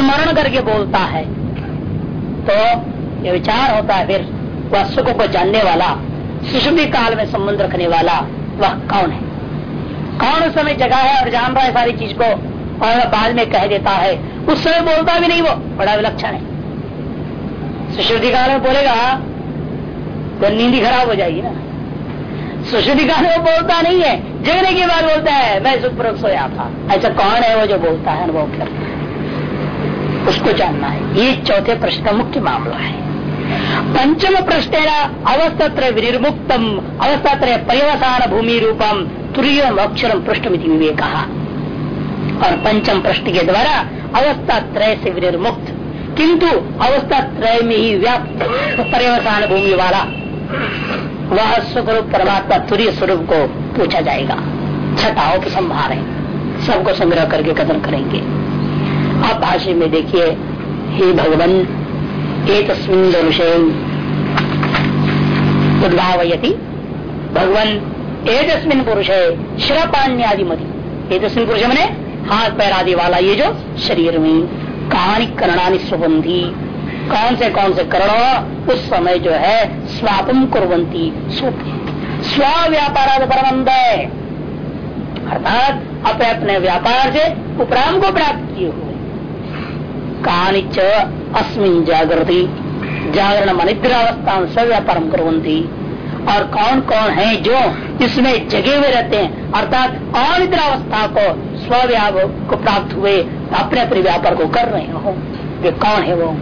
स्मरण करके बोलता है। तो ये विचार होता है, फिर वह सुख को जानने वाला सुषुप्ति काल में संबंध रखने वाला वह कौन है? कौन उस समय जगह है और जान रहा है सारी चीज़ को और बाद में कह देता है? उस समय बोलता भी नहीं वो, बड़ा विलक्षण है। सुश्रुति काल में बोलेगा तो नींद खराब हो जाएगी ना। सुश्रुति काल में बोलता नहीं है, जगने के बाद बोलता है, मैं सुखपूर्वक सोया था। ऐसा कौन है वो जो बोलता है अनुभव करता है? उसको जानना है। ये चौथे प्रश्न का मुख्य मामला है। पंचम प्रश्न अवस्थात्र विनिर्मुक्तम अवस्थात्र पर्यवसान भूमि रूपम तुरीय अक्षरम पृष्ठमिति विवेक और पंचम प्रश्न के द्वारा अवस्था त्रय से विनिर्मुक्त, किंतु अवस्था त्रय में ही व्याप्त पर्यवसान भूमि वाला वह स्वरूप परमात्मा तुरीय स्वरूप को पूछा जाएगा। छटाओं के संभार है। सबको संग्रह करके कथन करेंगे। आप भाषा में देखिए, हे भगवान एक विषय उद्भावयति। भगवान एक पुरुष है श्रपान्यादि मति एक पुरुष मैंने हाथ पैर आदि वाला ये जो शरीर में कहानी करणानी सुबंधी। कौन से कौन से करण उस समय जो है स्वापम कुरंती स्व व्यापार परमंद। अर्थात अपने अपने व्यापार से उपराम को प्राप्त किए हुए। कहानी च अस्मिन जागृति जागरण मनिद्रावस्था स्व व्यापार कुरंती और कौन कौन है जो इसमें जगे हुए रहते हैं? अर्थात अनिद्रावस्था को, स्वव्याप को प्राप्त हुए अपने अपने व्यापार को कर रहे हो। वे कौन है वो?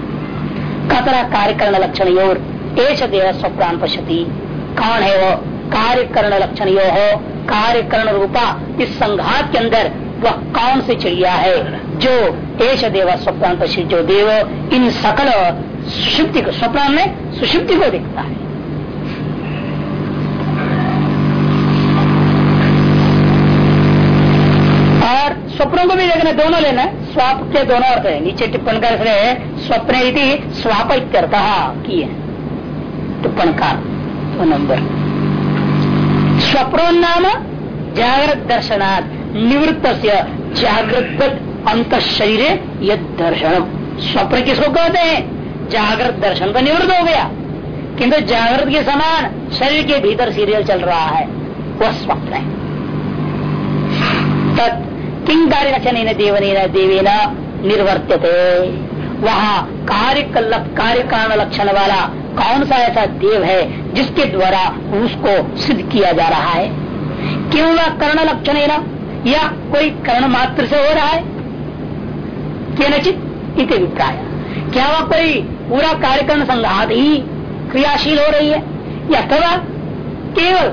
कतरा कार्यकरण लक्षण योर एश देह स्वप्राण पश्यति। कौन है वो? कार्यकरण लक्षण यो हो कार्यकरण रूपा, इस संघात के अंदर वह कौन सी चिड़िया है जो एश देव पश्य जो देव, इन सकल सुषुप्ति को स्वप्न में सुषुप्ति को देखता है। और स्वप्नों को भी देखना, दोनों लेना है, स्वाप के दोनों अर्थ है। नीचे टिप्पण कर स्वप्न स्वाप इत्यर्थ है टिप्पण का दो नंबर। स्वप्नो नाम जागृत दर्शनाथ निवृत्त जागृत अंत शरीर यद दर्शन स्वप्न किसको कहते हैं? जागृत दर्शन तो निवृत्त हो गया। किंतु जागृत के समान शरीर के भीतर सीरियल चल रहा है। वह स्वप्न है। किंग कार्य लक्षण देवन देवेन निर्वर्त्यते वहाँ कार्य कार्य कारण लक्षण वाला कौन सा ऐसा देव है जिसके द्वारा उसको सिद्ध किया जा रहा है? क्यों वह कर्ण लक्षण ना? या कोई कर्ण मात्र से हो रहा है? क्या नचित इत अभिप्राय। क्या वह कोई पूरा कार्यक्रम संघात ही क्रियाशील हो रही है? या अथवा केवल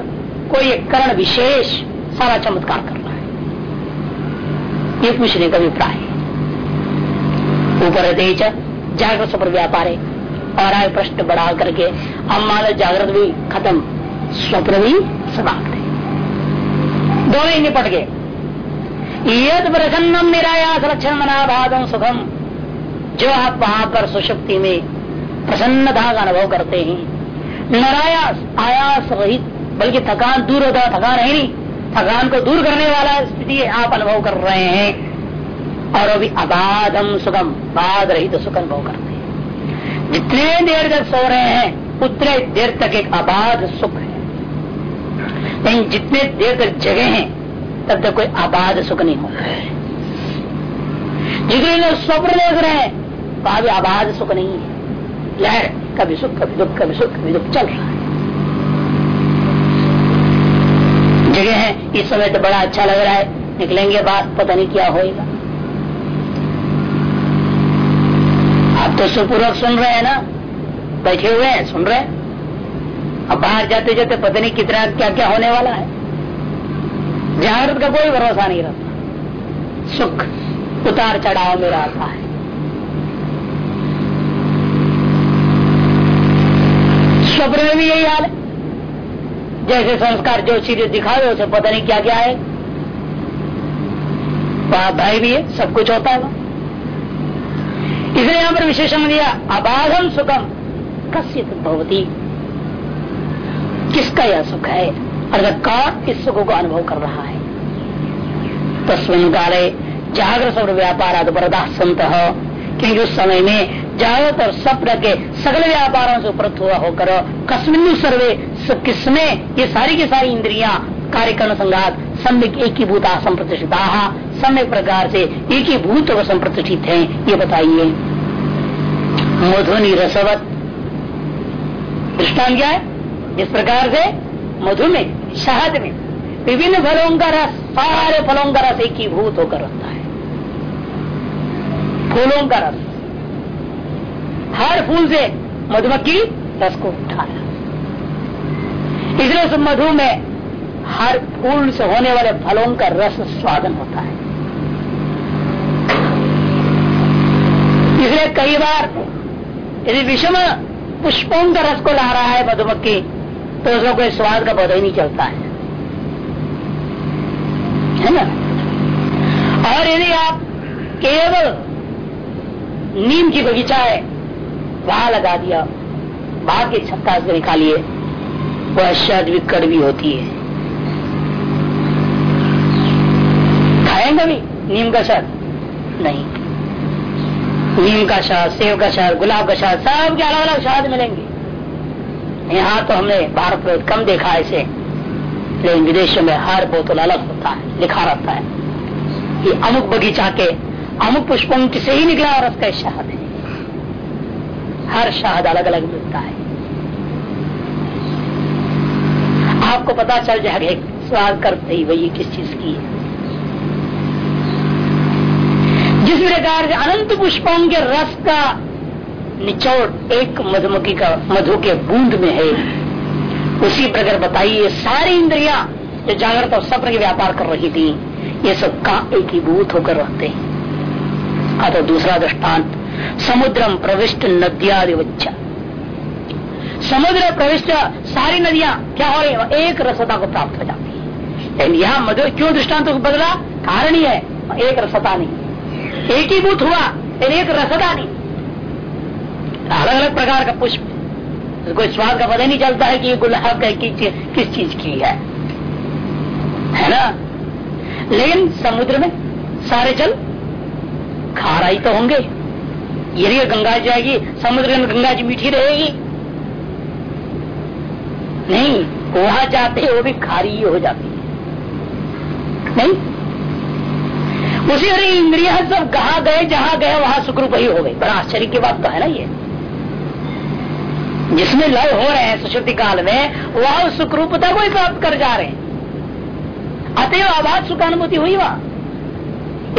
कोई एक करण विशेष सारा चमत्कार कर रहा है? ये पूछने का अभिप्राय ऊपर तेज जागृत स्वप्न व्यापार है और आए प्रश्न बढ़ा करके अब जागृत भी खत्म। स्वप्न भी समाप्त है। दोनों ही निपट गए। यद प्रसन्नम निरायास लक्षण मनाभादम सुखम। जो आप वहाँ पर सुशक्ति में प्रसन्नता का अनुभव करते हैं। नारायास, आयास रहित, बल्कि थकान दूर होता थकान है नहीं। थकान को दूर करने वाला स्थिति आप अनुभव कर रहे हैं। और अभी अबाधम सुखम, बाध रही तो सुख अनुभव करते हैं। जितने देर तक सो रहे हैं, उतने देर तक एक अबाध सुख है। लेकिन जितने देर तक जगे हैं तब तक कोई आबाद सुख नहीं होता है। लोग स्वप्न देख रहे हैं वहाँ भी अबाध सुख नहीं है। लहर, कभी सुख, कभी दुख, कभी सुख, कभी दुख, चल रहा है। जगह है, इस समय तो बड़ा अच्छा लग रहा है, निकलेंगे बात, पता नहीं क्या होएगा। आप तो सुपूर्वक सुन रहे हैं ना? बैठे हुए हैं, सुन रहे हैं? अब बाहर जाते जाते पता नहीं कितना क्या क्या होने वाला है। जागृत का कोई भरोसा नहीं रहता। सुख, उतार चढ़ाव में रहता है। स्वप्न में भी यही हाल है। जैसे संस्कार जो चीज़ें दिखाए, उसे पता नहीं क्या क्या है। भाई भी है, सब कुछ होता है। इसलिए यहाँ पर विशेषण दिया, अबाधम सुखम कस्य भवती। किसका यह सुख है? अर्थात कौन इस सुख को अनुभव कर रहा है? तस्वीन काले जागृत और व्यापार बरदा संत क्योंकि उस समय में जागृत और स्वप्न के सगल व्यापारों से उपरत हुआ होकर कस्मिन सर्वे किसमें? ये सारी की सारी इंद्रिया कार्यक्रम संघात, सम्यक एक ही भूता संप्रतिष्ठिता सम्यक प्रकार से एक ही भूत व संप्रतिष्ठित है, ये बताइए। मधुनी रसवत। दृष्टान क्या है? इस प्रकार से मधु में शहद में। विभिन्न फलों का रस, सारे फलों का रस एक ही भूत होकर रहता है। फूलों का रस। हर फूल से मधुमक्खी रस को उठा इसलिए उस मधु में हर फूल से होने वाले फलों का रस स्वादन होता है। इसलिए कई बार यदि विषम पुष्पों का रस को ला रहा है मधुमक्खी तो उसका कोई स्वाद का पता ही नहीं चलता है। है ना? और यदि आप केवल नीम की बगीचा है, वहाँ लगा दिया बाहर के छत्ता से निकालिए, वह शहद भी कड़वी होती है। खाएँगे भी नीम का शहद नहीं। नीम का शहद सेव का शहद गुलाब का शहद सब के अलग अलग शहद मिलेंगे। यहाँ तो हमने भारत में कम देखा ऐसे लेकिन विदेशों में हर बोतल अलग होता है, लिखा रहता है। ये अमुक बगीचा के अमुक पुष्पों से ही निकला और उसका शहद है हर शहद अलग अलग मिलता है। आपको पता चल जाएगा स्वाद करते ही वही किस चीज़ की है। जिस प्रकार अनंत पुष्पों के रस का निचोड़ एक मधुमक्खी का मधु के बूंद में है। उसी प्रकार बताइए सारी इंद्रिया जो जागृत और सप्र के व्यापार कर रही थी, ये सब का एक ही भूत होकर रहते हैं? अतः दूसरा दृष्टांत, समुद्रम प्रविष्ट नदियादिवच्चा समुद्र प्रविष्ट सारी नदियाँ क्या हो रही है? एक रसता को प्राप्त हो जाती है। लेकिन यहाँ मधुर क्यों दृष्टांत बदला? कारण ही है, एक रसता नहीं। एक भूत हुआ एक रसता नहीं। अलग अलग प्रकार का पुष्प। कोई स्वाद का पता नहीं चलता है कि ये गुलाब का कि, किस चीज़ की है। है ना? लेकिन समुद्र में सारे जल खारा ही तो होंगे। यदि गंगा जाएगी समुद्र में गंगा जी मीठी रहेगी। नहीं वहाँ जाते वो भी खारी ही हो जाती है। नहीं? उसी अरे इंद्रिया सब कहा गए जहाँ गए वहाँ सुखरूप ही हो गई बड़ा आश्चर्य की बात तो है ना ये। जिसमें लय हो रहे हैं सुश्रुति काल में, वह सुखरूपता को ही प्राप्त कर जा रहे हैं। अतएव आवाज़ सुखानुभूति हुई वहाँ।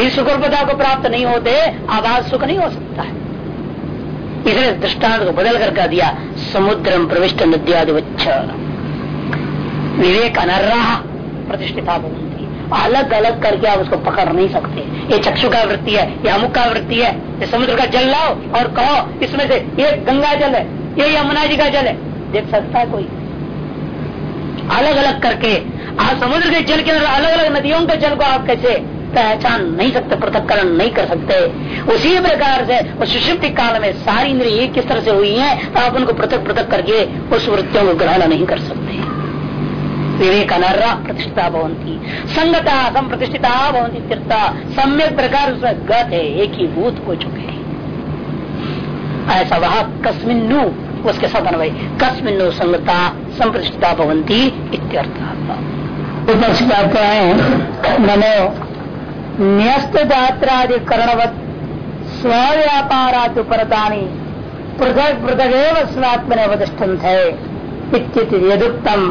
इस सुखरूपता को प्राप्त नहीं होते, आवाज़ सुख नहीं हो सकता है। इसलिए दृष्टांत को बदल कर कह दिया, समुद्र प्रविष्ट नद्यादिवच्छ। विवेक अनर्राह प्रतिष्ठिता बनती अलग अलग करके आप उसको पकड़ नहीं सकते। ये चक्षु का वृत्ति है, ये अमुक का वृत्ति है, ये समुद्र का जल लाओ और कहो, इसमें से ये गंगा जल है। ये यमुना जी का जल है। देख सकता है कोई। अलग अलग करके, आप समुद्र के जल के अंदर अलग अलग नदियों के जल को आप कैसे पहचान नहीं सकते, पृथककरण नहीं कर सकते। उसी प्रकार से सुषुप्ति काल में सारी इंद्रिय किस तरह से हुई है तो आप उनको पृथक पृथक करके उस वृत्तियों को ग्रहण नहीं कर सकते। विवेक अनर्रा प्रतिष्ठा भवंती संगता सम प्रतिष्ठिता भवंती तीर्था सम्यक प्रकार उसमें गत है, एक ही भूत हो चुके हैं ऐसा वह कस्मिन्नु उसके साथ अनवय कस्मिन संगता संप्रतिष्ठिता भवंती इत्यर्थ। कहते हैं मनो न्यस्त दात्रादि करणवत स्वव्यापारात परतानी पृथक पृथक स्वात्मने अवतिष्ठन है यदुक्तम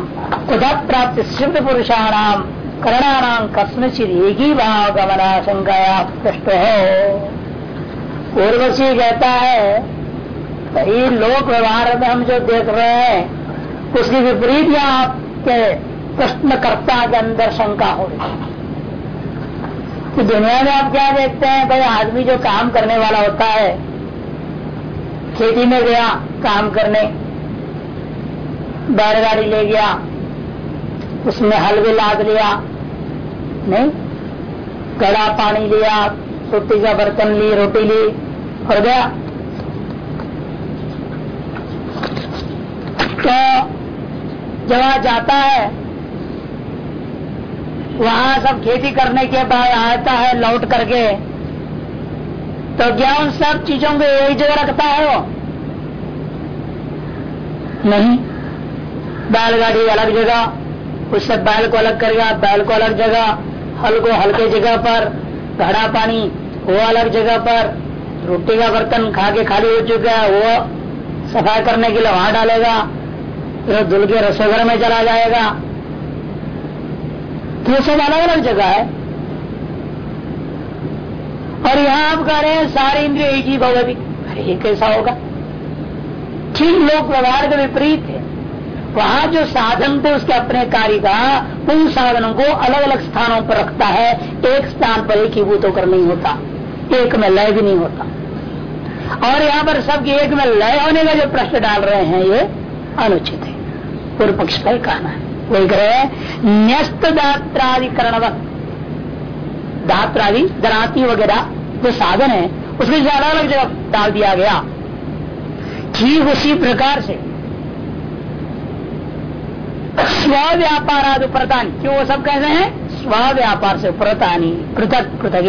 उदा प्राप्त शुद्ध पुरुषाणाम करणानाम कस्मचित एक ही भाव गमना शंकाया पृष्ठ हो पूर्वशी कहता है भाई लोक व्यवहार में हम जो देख रहे हैं, उसकी विपरीत या आपके प्रश्नकर्ता के अंदर शंका हो रही कि दुनिया में आप क्या देखते हैं? भाई, आदमी जो काम करने वाला होता है, खेती में गया, काम करने, बैलगाड़ी ले गया, उसमें हल भी लाद लिया, नहीं, कड़ा पानी लिया, रोटी का बर्तन ली, रोटी ली, और गया। तो जब जाता है, वहाँ सब खेती करने के बाद आता है, लौट करके तो क्या उन सब चीज़ों को एक जगह रखता है वो। नहीं। बैलगाड़ी अलग जगह, उससे बैल को अलग करेगा बैल को अलग जगह, हल को हल्के जगह पर घड़ा पानी, वो अलग जगह पर, रोटी का बर्तन खा के खाली हो चुका है, वो सफ़ाई करने के लिए वहाँ डालेगा। फिर धुल के रसोघर में चला जाएगा। तो सब अलग अलग जगह है। और यहाँ आप कह रहे हैं, सारे इंद्रिय एक ही भगवती अरे, ये कैसा होगा? ठीक लोग व्यवहार के विपरीत है, वहाँ जो साधन थे, उसके अपने कार्य का, उन साधनों को अलग अलग स्थानों पर रखता है। एक स्थान पर एक ही भूत होकर नहीं होता। एक में लय भी नहीं होता। और यहाँ पर सबके एक में लय होने का जो प्रश्न डाल रहे हैं, ये अनुचित पूर्व पक्ष का ही कहना है वही कह रहे न्यस्त दात्राधिकरण दात्रादि दराती वगैरह, जो साधन है, उसमें ज़्यादा अलग जगह डाल दिया गया। ठीक उसी प्रकार से स्व व्यापार उपरतानी क्यों वो सब कैसे हैं? स्व व्यापार से प्रतानी पृथक पृथक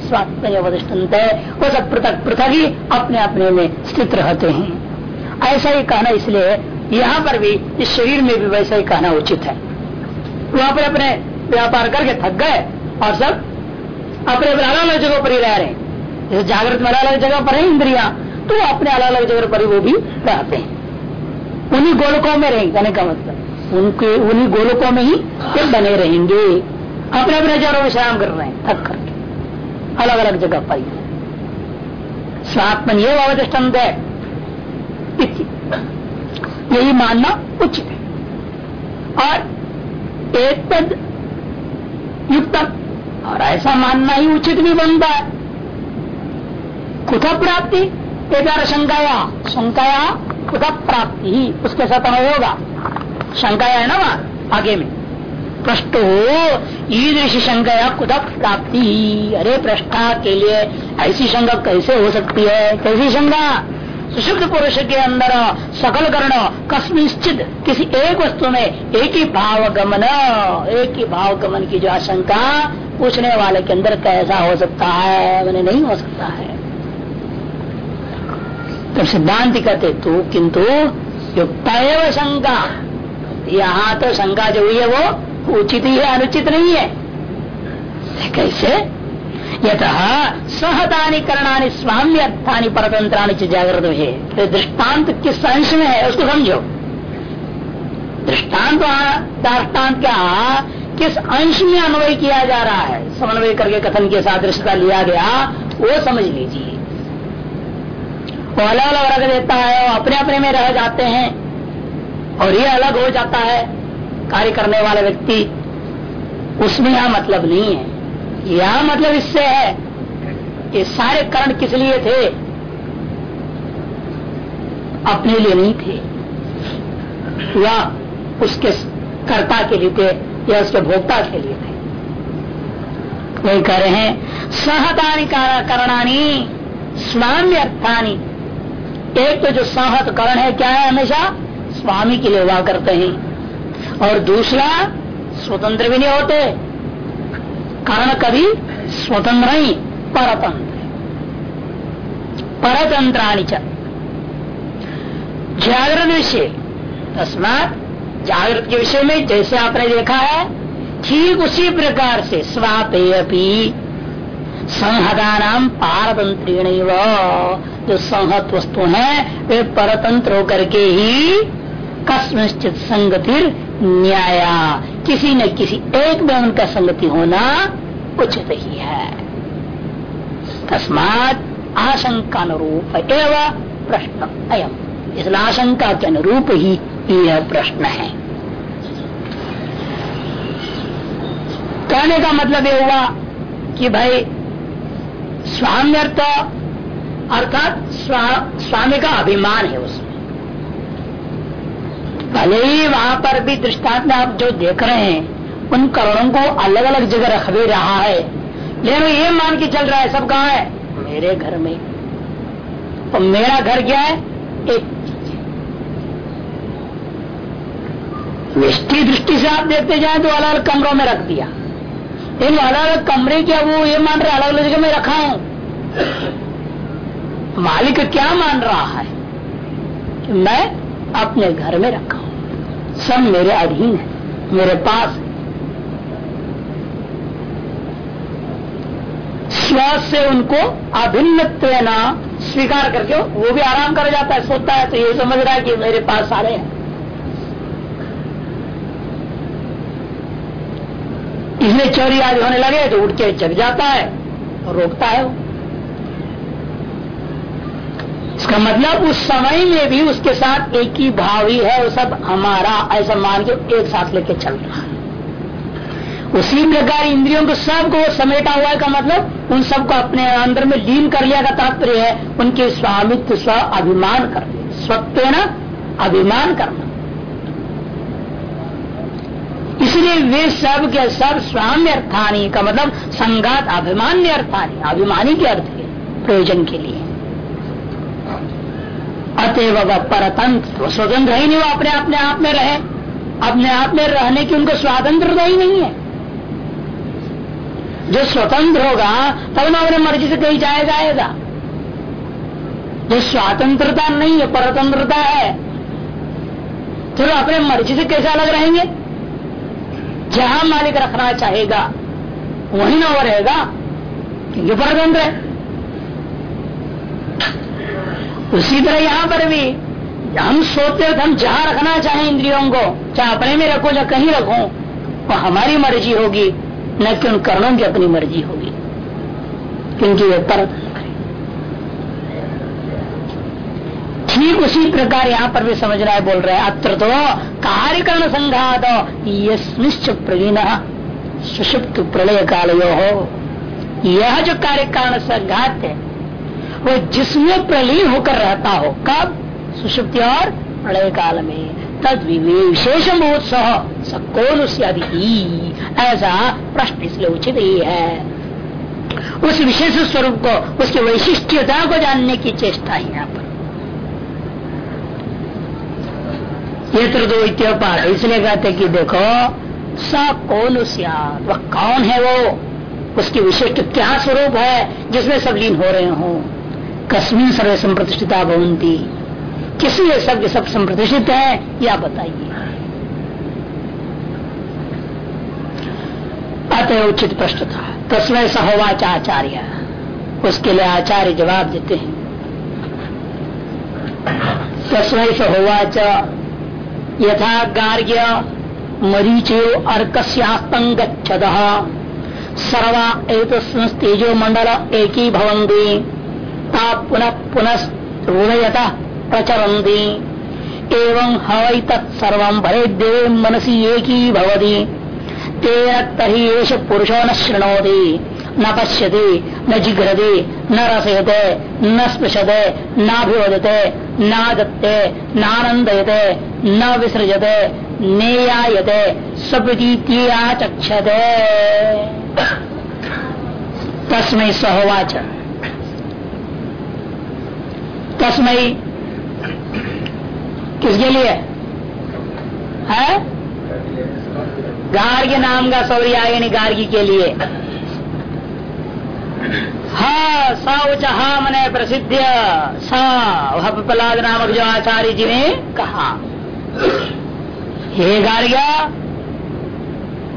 स्वात्मवधिष्ठन्त वो सब पृथक पृथक ही अपने अपने में स्थित रहते हैं। ऐसा ही कहना इसलिए यहाँ पर भी, इस शरीर में भी वैसा ही कहना उचित है। वहाँ पर अपने व्यापार करके थक गए, और सब अपने अपने अलग अलग जगह पर ही रह रहे हैं। जैसे जागृत में अलग अलग जगह पर है इंद्रिया तो अपने अलग अलग जगह पर ही वो भी रहते हैं। उन्हीं गोलकों में रहेंगे, कहने का मतलब। उनके, उन्हीं गोलकों में ही ये बने रहेंगे। अपने अपने जगह विश्राम कर रहे हैं, थक करके। अलग अलग जगह पर ही। स्वात्मन ये अवधिष्ठन है यही मानना उचित है। और एक तद युक्त, और ऐसा मानना ही उचित भी बनता है। कुछ प्राप्ति? एक शंकाया। शंकाया कुछ प्राप्ति? ही उसके साथ होगा। शंका है ना वहाँ, आगे में। प्रश्न हो ईदृश शंकाया कुदा प्राप्ति? अरे प्रश्ना के लिए ऐसी शंका कैसे हो सकती है? कैसी शंका? सुशुद्ध पुरुष के अंदर सकल कर्ण कस्मिश्चित किसी एक वस्तु में एक ही भाव गमन, एक ही भाव गमन की जो आशंका पूछने वाले के अंदर कैसा हो सकता है? मैंने नहीं हो सकता है। तब सिद्धांत कहते, तू किंतु युक्त शंका। यहाँ तो शंका जो हुई है वो उचित ही है, अनुचित नहीं है। कैसे? यथ सहतानी करणानी स्वाम्य अर्थानी परतंत्राणी जागृत है तो दृष्टांत किस अंश में है, उसको समझो। दृष्टांत दृष्टांत क्या, किस अंश में अन्वय किया जा रहा है, समन्वय करके कथन के साथ दृष्टता लिया गया, वो समझ लीजिए। वो अलग अलग रख देता है, वो अपने अपने में रह जाते हैं, और ये अलग हो जाता है, कार्य करने वाला व्यक्ति, उसमें यह मतलब नहीं है। यह मतलब इससे है कि सारे कर्ण किस लिए थे? अपने लिए नहीं थे। या उसके कर्ता के लिए थे, या उसके भोक्ता के लिए थे। वही कह रहे हैं, सहतानी करणानी स्वाम्य अर्थानी। एक तो जो सहत करण है, क्या है हमेशा? स्वामी के लिए हुआ करते हैं। और दूसरा, स्वतंत्र भी नहीं होते। कारण कभी स्वतंत्र ही परतंत्र परतंत्राणी जागृत विषय। तस्मात जागृत के विषय में जैसे आपने देखा है, ठीक उसी प्रकार से स्वापेयपी संहता नाम पारतंत्रीण जो संहत वस्तु है, वे परतंत्र होकर के ही कस्मश्चित संगतिर न्याया किसी न किसी एक में उनका संगति होना उचित ही है। तस्मात आशंका अनुरूप एवं प्रश्न अयम। इसलिए आशंका के अनुरूप ही यह प्रश्न है। कहने का मतलब यह हुआ कि भाई स्वाम्यर्थ अर्थात स्वा, स्वामी का अभिमान है उसमें। भले ही वहाँ पर भी दृष्टांत में आप जो देख रहे हैं, उन करणों को अलग अलग जगह रख भी रहा है। लेकिन ये मान के चल रहा है, सब कहा है? मेरे घर में। तो मेरा घर क्या है? एक निष्ठी दृष्टि से आप देखते जाए तो अलग अलग कमरों में रख दिया। इन अलग अलग कमरे क्या वो ये मान रहे अलग अलग जगह में रखा हूँ? मालिक क्या मान रहा है? मैं अपने घर में रखा हूँ। सब मेरे अधीन है, मेरे पास श्वास से उनको अभिन्न स्वीकार करके वो भी आराम कर जाता है, सोता है तो ये समझ रहा है कि मेरे पास सारे हैं। इसलिए चोरी आज होने लगे तो उठ के जग जाता है और रोकता है वो। इसका मतलब उस समय में भी उसके साथ एक ही भाव ही है वो सब हमारा, ऐसा मान के एक साथ लेके चल रहा है। उसी प्रकार इंद्रियों को सबको समेटा हुआ है का मतलब उन सबको अपने अंदर में लीन कर लिया का तात्पर्य है, उनके स्वामित्व स्व अभिमान कर स्वत्व ना अभिमान करना इसलिए वे सब के सब स्वाम्य अर्थानी का मतलब संगात, अभिमान्य अर्थानी, अभिमानी के अर्थ के प्रयोजन के लिए। अतएव वह परतंत्र, वो स्वतंत्र ही नहीं, वो अपने अपने आप में रहे। अपने आप में रहने की उनको स्वातंत्रता ही नहीं है। जो स्वतंत्र होगा, तब ना अपने मर्ज़ी से कहीं जाया जाएगा। जो स्वतंत्रता नहीं है, परतंत्रता है तो अपने मर्ज़ी से कैसे अलग रहेंगे? जहाँ मालिक रखना चाहेगा, वही ना वो रहेगा, क्योंकि परतंत्र है। उसी तरह यहाँ पर भी हम सोते हम जहाँ रखना चाहे इंद्रियों को, चाहे अपने में रखो, चाहे कहीं रखो वो हमारी मर्ज़ी होगी, न कि उन कर्णों की अपनी मर्ज़ी होगी। क्योंकि वे परतंत्र ठीक उसी प्रकार यहाँ पर भी समझ रहा है, बोल रहे अत्र तो कार्यकरण संघात यश्च प्रवीण सुषुप्त प्रलय काल यो हो यह जो कार्यकारण संघात है वो जिसमें प्रलीन होकर रहता हो, कब? सुषुप्ति और प्रलय काल में। तद विशेष महोत्सव। सकोन ऐसा प्रश्न इसलिए उचित ही है। उस विशेष स्वरूप को, उसकी वैशिष्ट्यता को जानने की चेष्टा है यहाँ पर। ये तो इत्योपार इसलिए कहते कि देखो स कौन वह कौन है वो? उसकी विशिष्ट क्या स्वरूप है जिसमें सब लीन हो रहे हो? कस्मिन सर्वे संप्रतिष्ठिता भवंती किसी सब सब संप्रतिष्ठित है, या बताइए। अतः उचित प्रश्न था। तस्मय सहोवाच आचार्य उसके लिए आचार्य जवाब देते हैं। तस्मय सहोवाच। यथा गार्ग्य मरीचो अर्कस्यास्तंग सर्वा एक तेजो मंडल एक ही भवंती ता पुनः पुनः हृदयता प्रचरती एवं हवै तत्सर्व भरे देव मनसी एक ही भवती। तेन तरी एष पुरुषो न शृणोति, न पश्यति, न जिघ्रति, न रसयते, न स्पृशते नाभिवदते नादत्ते नानंदयते न विसृजते, नेयायते स्वप्रतीत्या चक्षते तस्मय सहोवाच तस्मय किसके लिए? है? गार्ग्य नाम का सौर्यायनी गार्गी के लिए। हा हा मने प्रसिद्ध, सा नामक जो आचार्य जी ने कहा। हे गार्ग्य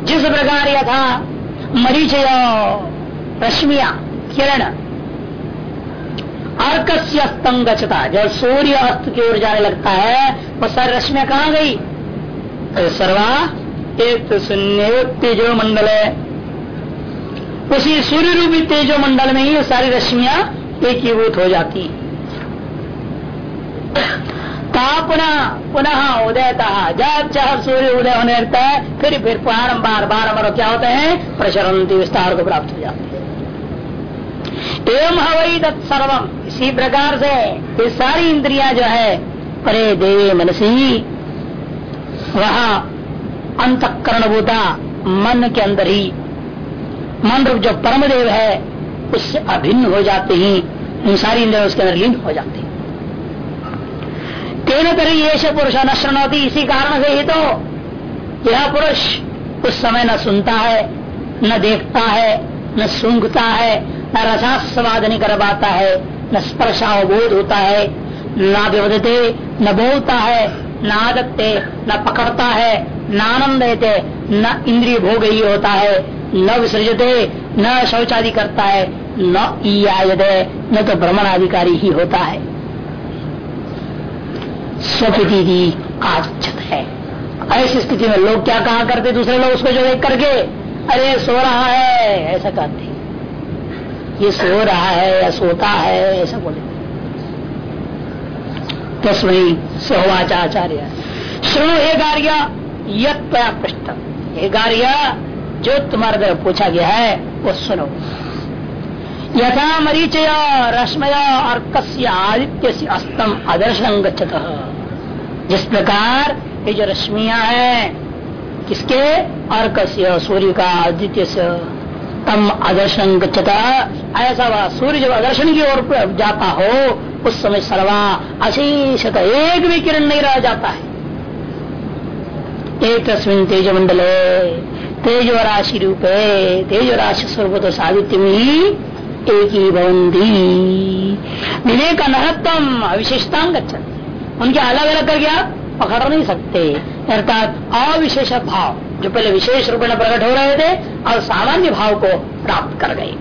जिस प्रकार यह था मरीचय, रश्मिया, किरण अर्कस्य स्तंगचता जब सूर्य अस्त की ओर जाने लगता है, वो सारी रश्मिया कहाँ गई? तो सर्वा एक शून्य तेजो मंडल है। उसी सूर्य रूपी तेजो मंडल में ही सारी रश्मियाँ एकीभूत हो जाती। पुनः पुनः उदय जब चाह सूर्य उदय होने लगता है, फिर फिर बार बार बार क्या होते हैं? प्रचरण विस्तार को प्राप्त हो जाते हैं। एवं हवई तत्सर्वम इसी प्रकार से ये सारी इंद्रियाँ जो है, परे देवे मनसी। वहा अंतकरण भूता मन के अंदर ही। मन रूप जो परम देव है, उससे अभिन्न हो जाते ही, इन सारी इंद्रिया उसके अंदर लीन हो जाते। हैं तेन तरी ये पुरुष न होती इसी कारण से ही तो यह पुरुष उस समय न सुनता है, न देखता है, न सूंघता है रसास्वाद नहीं कर पाता है, न स्पर्शावबोध होता है, न विवदते, न बोलता है, न आदत्ते, न पकड़ता है, न आनंद देते न इंद्रिय भोग ही होता है, न विसर्जते न शौचादि करता है, न ईयायदे न तो भ्रमण अधिकारी ही होता है। स्वप्रति आचत है। ऐसी स्थिति में लोग क्या कहा करते? दूसरे लोग उसको जो देख करके, अरे, सो रहा है, ऐसा कहते ये सो रहा है या सोता है, ऐसा बोले। तस्वई सहोवाचाचार्य श्रृणु हे गार्य यद पृष्ठ हे गार्य, जो तुम्हारे द्वारा पूछा गया है, वो सुनो। यथा मरीचय रश्मय अर्कस्य आदित्य से अस्तम गच्छत। जिस प्रकार ये जो रश्मिया है, किसके? अर्कस्य सूर्य का आदित्य से तम अदर्शन गच्छता। ऐसा वह सूर्य जब अदर्शन की ओर जाता हो, उस समय सर्वा अशेषत एक भी किरण नहीं रह जाता है। एक तस्वीन तेज मंडल तेज राशि रूपे तेज राशि स्वरूप तो में एक ही भवंती विवेक अनहत्तम अविशेषतांग उनके अलग अलग करके आप पकड़ नहीं सकते। अर्थात अविशेष भाव। जो पहले विशेष रूप में प्रकट हो रहे थे और सामान्य भाव को प्राप्त कर गए।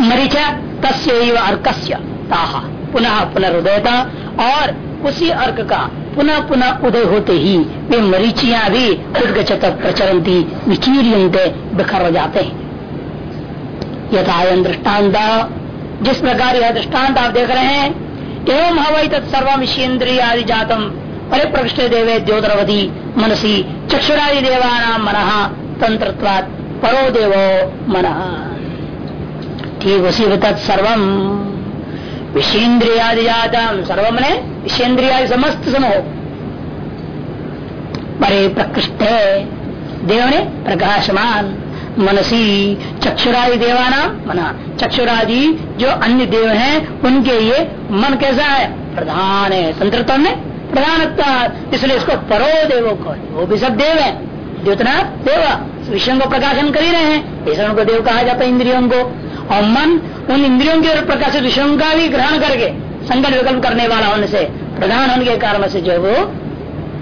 मरीचा तस्य अर्कस्य ताहा, पुनः पुनर्दयता और उसी अर्क का पुनः पुनः उदय होते ही वे मरीचियाँ भी उदगछत प्रचरती विचीरियंते बिखर जाते हैं। यथायन दृष्टांत, जिस प्रकार यह दृष्टांत आप देख रहे हैं, एवं हवाई तत्सर्व विषेन्द्रिय आदि जातम परिप्रकृष्ट देवे द्योतरवती मनसी चक्षुरादि देवानाम मन तंत्र परो देवो मन। ठीक उसी तत्सर्वम विषेन्द्रियादि जातम सर्वम ने? विषेन्द्रिया समस्त समूह। परे प्रकृष्ट देव ने प्रकाशमान मनसी चक्षुरादि देवाना मना। चक्षुरादि जो अन्य देव हैं, उनके ये मन कैसा है? प्रधान है। तंत्र प्रधान इसलिए इसको परो देवो को। वो भी सब देव है। द्योतना, देव। विषयों को प्रकाशन कर ही रहे हैं। इसलिए को देव कहा जाता है इंद्रियों को। और मन उन इंद्रियों के प्रकाशित विषयों का भी ग्रहण करके संकट विकल्प करने वाला होने से प्रधान होने के कारण से जो वो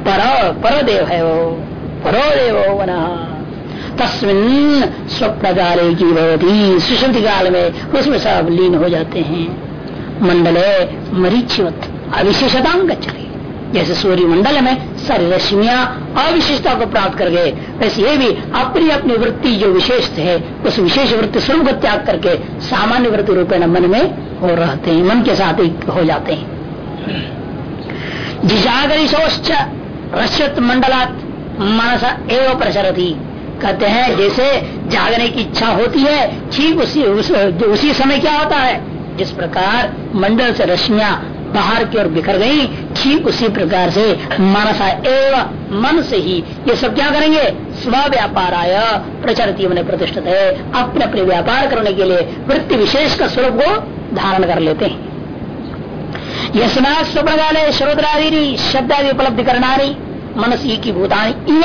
परो परो देव है वो। परो देव वना तस्मिन स्वप्रकारे की भवती सुशुद्धि काल में उसमें सब लीन हो जाते हैं। मंडले मरीचिवत। अविशेषतांग चले जैसे सूर्य मंडल में सारी रश्मिया अविशेषता को प्राप्त कर गए वैसे ये भी अपनी अपनी वृत्ति जो विशेष है उस विशेष वृत्ति स्वरूप को त्याग करके सामान्य वृत्ति रूपेण मन में हो रहते हैं मन के साथ ही हो जाते हैं। जिजागरिशोश्च रश्यत मंडलात मनसा एवं प्रचरती। कहते हैं जैसे जागने की इच्छा होती है ठीक उसी उस, उसी समय क्या होता है? जिस प्रकार मंडल से रश्मियाँ बाहर की ओर बिखर गई। ठीक उसी प्रकार से मनसा एवं मन से ही ये सब क्या करेंगे? स्व व्यापार आय प्रचरती मैंने प्रतिष्ठित है। अपने अपने व्यापार करने के लिए वृत्ति विशेष का स्वरूप को धारण कर लेते हैं। यशना स्वप्रकाले श्रोत्रादि शब्दादि उपलब्धि करना मनसी की भूतानी, इव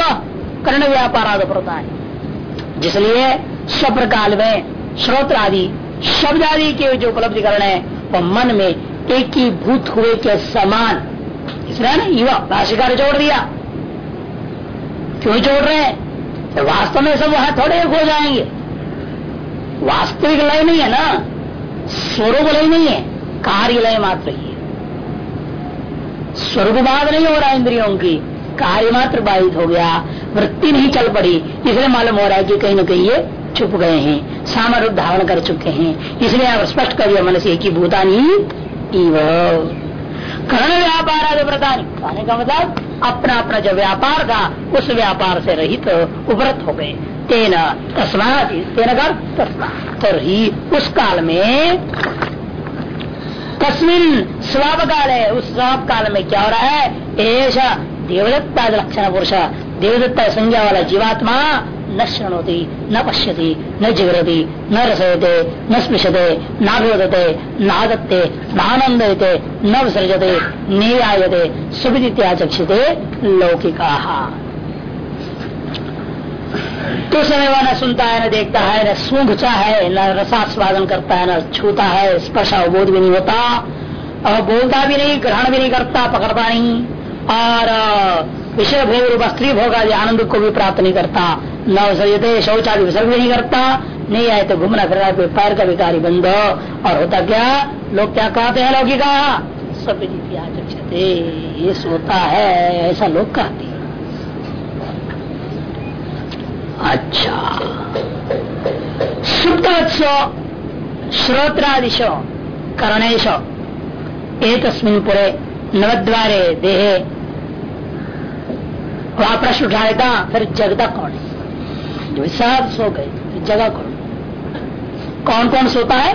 कर्ण व्यापार है जिसलिए स्वप्रकाल में श्रोत्र आदि शब्द आदि के जो उपलब्धि करना है, वो मन में एक ही भूत हुए के समान। इसलिए ना युवा भाषिकार जोड़ दिया। क्यों जोड़ रहे हैं? तो वास्तव में सब वहाँ थोड़े हो जाएँगे। वास्तविक लय नहीं है ना? स्वरूप लय नहीं है, कार्य लय मात्र ही है। स्वरूप बात नहीं हो रहा इंद्रियों की, कार्य मात्र बाधित हो गया, वृत्ति नहीं चल पड़ी, इसलिए मालूम हो रहा है कि कहीं ना कहीं ये छुप गए हैं सामर धारण कर चुके हैं, इसलिए आप स्पष्ट कर दिया मन से की भूतानी कर्ण व्यापार आदि प्रदान कहने का मतलब अपना अपना जो व्यापार था उस व्यापार से रहित तो उपरत हो गए तेना तस्मात तेना तस्मा तो ही उस काल में तस्मिन स्वाप काल है उस स्वाप काल में क्या हो रहा है ऐसा देवदत्ता लक्षण पुरुष देवदत्ता संज्ञा वाला जीवात्मा न श्रृणोती न पश्यति, न जिगरती, न रसयते, न स्पृशते नाभ्योदते नादत्ते नानंदते न विसर्जते नियायते सुविदित्याचक्षिते लौकिका तो समय वह न सुनता है, न देखता है, न सूंघता है, न रसास्वादन करता है, न छूता है, स्पर्श अवबोध भी नहीं होता और बोलता भी नहीं, ग्रहण भी नहीं करता, पकड़ता नहीं, और विषय भोग रूप स्त्री भोग आदि आनंद को भी प्राप्त नहीं करता। न सजते शौच आदि विसर्ग नहीं करता। नहीं आए तो घूमना फिर पैर का विकारी बंद। और होता क्या? लोग क्या कहते हैं लौकिका? सब ये सोता है, ऐसा लोग कहते अच्छा। सुप्तवत्सो, श्रोत्रादिशो, करणेश एक पुरे नवद्वारे देहे वहाँ प्रश्न उठाएगा, फिर जगदा कौन है? जो सब सो गए जगह कौन? कौन कौन सोता है?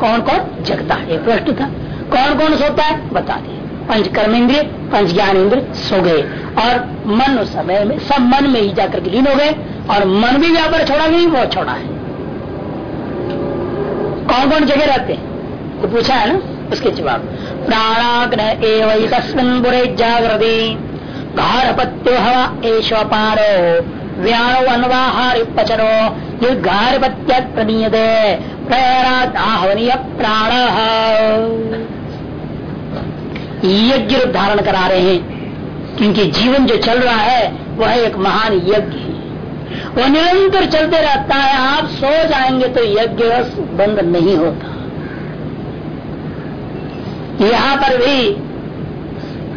कौन कौन जगता है एक प्रश्न था। कौन कौन सोता है? बता दिए पंच कर्म इंद्रिय, पंच ज्ञान इंद्र सो गए। और मन उस समय में, सब मन में ही जाकर के लीन हो गए। और मन भी व्यापार छोड़ा नहीं, वो छोड़ा है। कौन कौन जगह रहते हैं? तो पूछा है ना, उसके जवाब। प्राणाग्न एवं तस्मिन बुरे जागृति घारपत्यो हवा एश पारो व्याणो अनवाहार पचरो ये घारपत्या प्रमीयते प्रयारात आहवनीय प्राण यज्ञ रूप धारण करा रहे हैं। क्योंकि जीवन जो चल रहा है, वह एक महान यज्ञ है। वो निरंतर चलते रहता है, आप सो जाएँगे तो यज्ञ बंद नहीं होता। यहाँ पर भी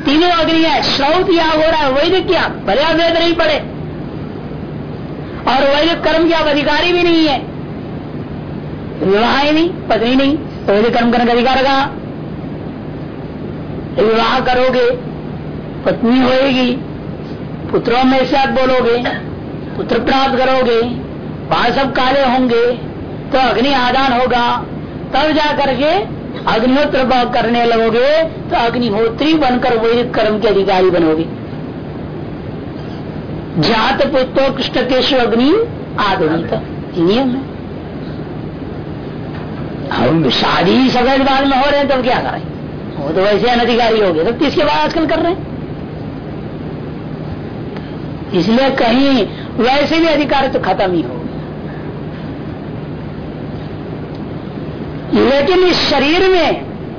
तीनों अग्नि है श्रौत या हो रहा है वैदिक क्या, भले वेद नहीं पड़े और वैदिक कर्म की आप अधिकारी भी नहीं है। विवाह ही नहीं, पत्नी नहीं तो वैदिक कर्म करने का अधिकार कहा? विवाह करोगे, पत्नी होएगी, पुत्रों में से आप बोलोगे, पुत्र प्राप्त करोगे, बाल सब काले होंगे तो अग्नि आदान होगा, तब जा करके अग्निहोत्र करने लगोगे तो अग्निहोत्री बनकर वैदिक कर्म के अधिकारी बनोगे। जात पुत्रो कृष्ण केश अग्नि आधुनिक नियम है। हम शादी सफ़ेद बाद में हो रहे हैं, तब क्या करें? वो तो वैसे अनधिकारी हो गए तो किसके बाद आजकल कर रहे हैं? इसलिए कहीं वैसे भी अधिकार तो खत्म ही हो लेकिन इस शरीर में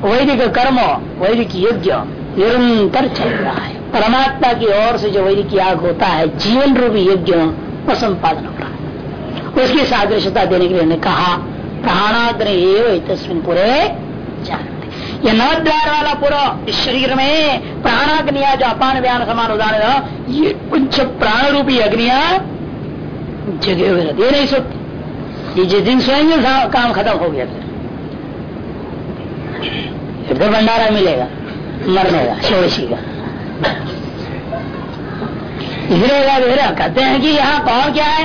वैदिक कर्म, वैदिक यज्ञ निरंतर चल रहा है। परमात्मा की ओर से जो वैदिक याग होता है, जीवन रूपी यज्ञ वो संपादन हो रहा है। उसकी सादृश्यता देने के लिए उन्होंने कहा प्राणाग्र एवं तस्वीन पूरे ये नवद्वार वाला पूरा, इस शरीर में प्राणाग्निया जो अपान व्यान समान उदाहरण ये कुछ प्राण रूपी अग्निया जगे हुए रहते ये नहीं सोते जिस दिन सोएँगे काम खत्म हो गया फिर फिर तो भंडारा मिलेगा मरने का षोड़शी का कहते हैं कि यहाँ कौन क्या है?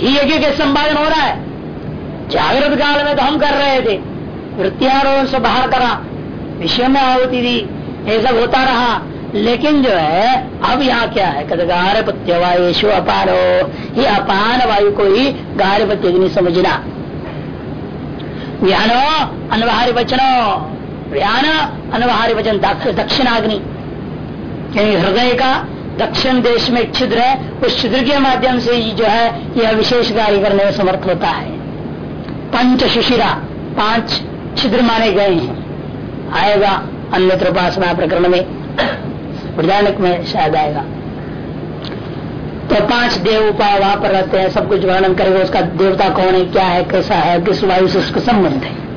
ये यज्ञ के संपादन हो रहा है। जागृत काल में तो हम कर रहे थे। वृत्तियारोहण से बाहर करा। विषय में आहुति दी ये सब होता रहा। लेकिन जो है, अब यहाँ क्या है? कहते पत्य वायु अपारो। ये अपान वायु को ही गार्भपत्य अग्नि समझना। व्यानो अनवहारी वचनो व्यान अनवहारी वचन दक्षिणाग्नि क्योंकि हृदय का दक्षिण देश में छिद्र है उस छिद्र के माध्यम से जो है यह विशेष कार्य करने में समर्थ होता है पंच शिशिरा पाँच छिद्र माने गए हैं आएगा अन्यत्र उपासना प्रकरण में प्रधानक में शायद आएगा तो पाँच देव उपाय वहाँ पर रहते हैं, सब कुछ वर्णन करेगा, उसका देवता कौन है, क्या है, कैसा है, किस वायु से उसका संबंध है।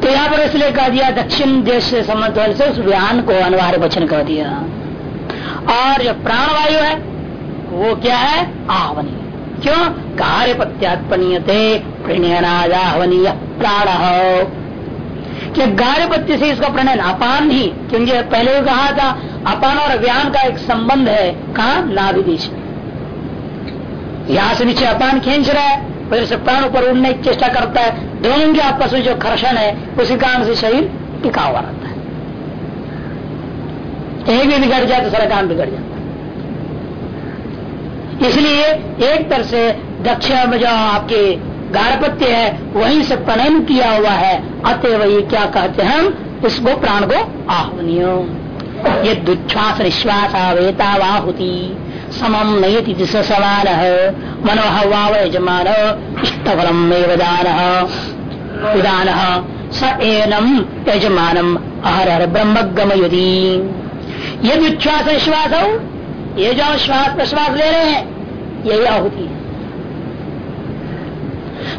तो यहाँ पर इसलिए कह दिया, दक्षिण देश से संबंध वाले से उस व्यान को अनिवार्य वचन कर दिया। और जो प्राणवायु है, वो क्या है? आहवनी क्यों? कार्य प्रत्यात्पनीय प्रत्यात्पनीयते प्रणयनादाहवनीय प्राण। कि गार्भपत्य से इसका प्रणयन अपान ही, क्योंकि पहले भी कहा था, अपान और व्यान का एक संबंध है, कहा? नाभिदेश यहाँ से नीचे अपान खींच रहा है, फिर से प्राण ऊपर उड़ने की चेष्टा करता है, दोनों के आपस में जो घर्षण है, उसी कारण से शरीर टिका हुआ रहता है। एक भी बिगड़ जाए तो सारा काम बिगड़ जाता है। इसलिए एक तरह से दक्षिण में जो आपके गारपत्य है, वहीं से प्रणयन किया हुआ है। अतः वही क्या कहते हैं हम? इसको प्राण को आहवनीय ये दुच्छ्वास निश्वास आवेता वाहुति। समम नहीं समान है मनोहवाव यजमान इष्टफलम दान। उदान, स एनम यजमानम अहर हर ब्रह्म यदि उच्छ्वास विश्वास हो, ये जो श्वास प्रश्वास ले रहे हैं यही आहुति है।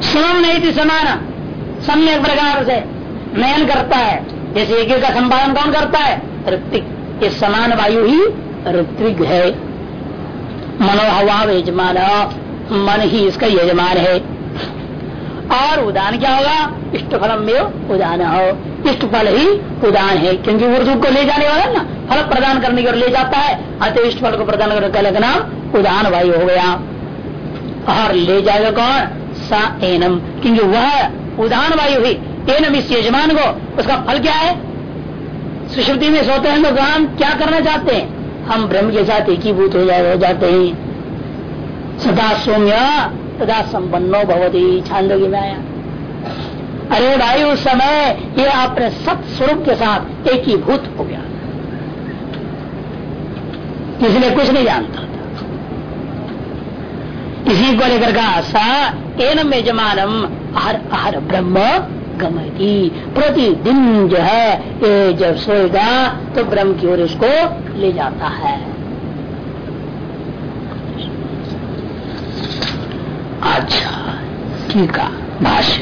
समम नहीं थी समान। सम्यक प्रकार से नयन करता है। जैसे एक का संपादन कौन करता है? ऋत्विक। ये समान वायु ही ऋत्विक है। मनोहवा यजमान। मन ही इसका यजमान है। और उदान क्या होगा? इष्ट फलम में उदान हो। इष्ट फल ही उदान है। क्योंकि उर्दू को ले जाने वाला ना, फल प्रदान करने की ओर ले जाता है। अतः इष्ट फल को प्रदान करने का नाम उदान वायु हो गया। और ले जाएगा कौन? सा एनम। क्योंकि वह उदाहरण वायु ही। एनम इस यजमान को, उसका फल क्या है? सुश्रुति में सोते हैं तो हम क्या करना चाहते हैं? हम ब्रह्म के साथ एकीभूत हो जाए हो जाते हैं। सदा सौम्य, तदा संपन्नो भवती। छांदोगी में आया। अरे भाई उस समय, ये अपने सत स्वरूप के साथ एक ही गया। इसलिए कुछ नहीं जानता। इसी को लेकर कहा, सा एनम हर हर ब्रह्म गमती प्रतिदिन जो है, ये जब सोएगा तो ब्रह्म की ओर इसको ले जाता है। अच्छा ठीक है, भाष्य।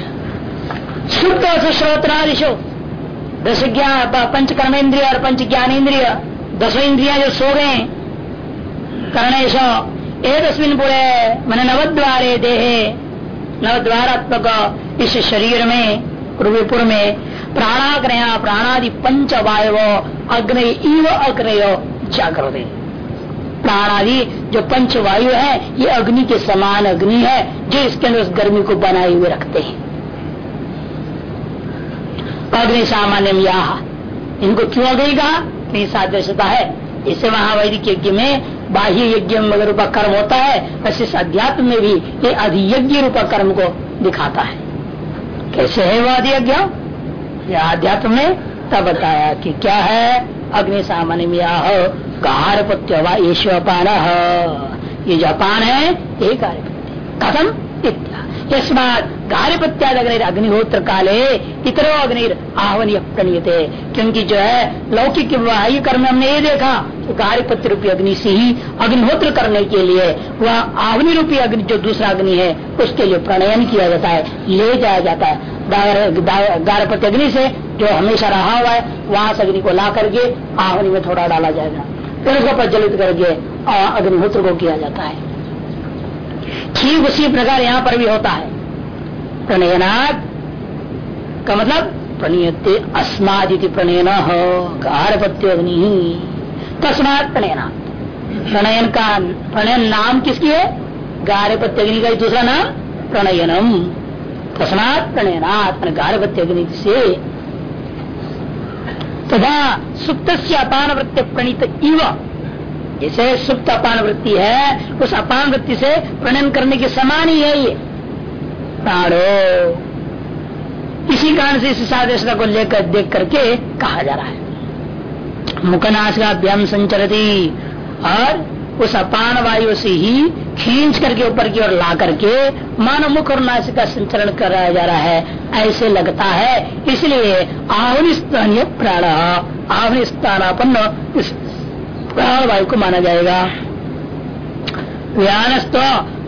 शुद्ध श्रोत्रादिशो दस ज्ञान पंच कर्मेंद्रिय और पंच ज्ञानेन्द्रिय दसों इंद्रिया जो सो गए कर्णेश एक पुरे मैंने नवद्वारे देहे, नवद्वारात्मक इस शरीर में पूर्वीपुर में प्राणाग्रह प्राणादि पंच वायव अग्नि इव अग्नय जागृत। प्राणादि जो पंच वायु है, ये अग्नि के समान अग्नि है, जो इसके अंदर उस गर्मी को बनाए हुए रखते हैं। अग्नि सामान्य या इनको क्यों अग्नि कहा? सादृश्यता है। इसे महावैदिक यज्ञ में बाह्य यज्ञ रूपा कर्म होता है वैसे इस अध्यात्म में भी ये अधियज्ञ रूपा कर्म को दिखाता है। कैसे है वह अधियज्ञ? अध्यात्म में तब बताया कि क्या है? अग्नि सामान्य कार पत्य पान ये जो अपान है, ये कार्यपत्य कथम इत्या गार्यपत्याद अग्निहोत्र काले इतरो अग्निर आहवनीय प्रणीयते। क्योंकि जो है, लौकिक वायु कर्म हमने ये देखा कि गार्यपत्य रूपी अग्नि से ही अग्निहोत्र करने के लिए वह आवनी रूपी अग्नि जो दूसरा अग्नि है, उसके लिए प्रणयन किया जाता है, ले जाया जाता है। गार्यपत्य अग्नि से जो हमेशा रहा हुआ है, वहाँ से अग्नि को ला करके आहवनी में थोड़ा डाला जाएगा। फिर उसको प्रज्वलित करके अग्निहोत्र को किया जाता है। ठीक उसी प्रकार यहाँ पर भी होता है। प्रणयनाथ का मतलब प्रणयते अस्मादिति प्रणयन गारपत्य अग्नि। तस्मात प्रणयनाथ प्रणयन का प्रणयन नाम किसकी है? गारपत्य अग्नि का दूसरा नाम प्रणयनम। तस्मात प्रणयनाथ गारपत्य अग्नि से। तथा सुप्त से अपान वृत्ति प्रणीत इव जैसे सुप्त अपान वृत्ति है, उस अपान वृत्ति से प्रणयन करने के समान ही है ये। प्राणो। इसी कारण से इस सादृशता को लेकर देख करके कहा जा रहा है। मुखनाश का अभ्याम संचरती। और उस अपान वायु से ही खींच करके ऊपर की ओर ला करके मानव मुख और नाश का संचरण कराया जा रहा है। ऐसे लगता है। इसलिए आवनी स्थानीय प्राण आवनी स्थानापन्न इस प्राण वायु को माना जाएगा।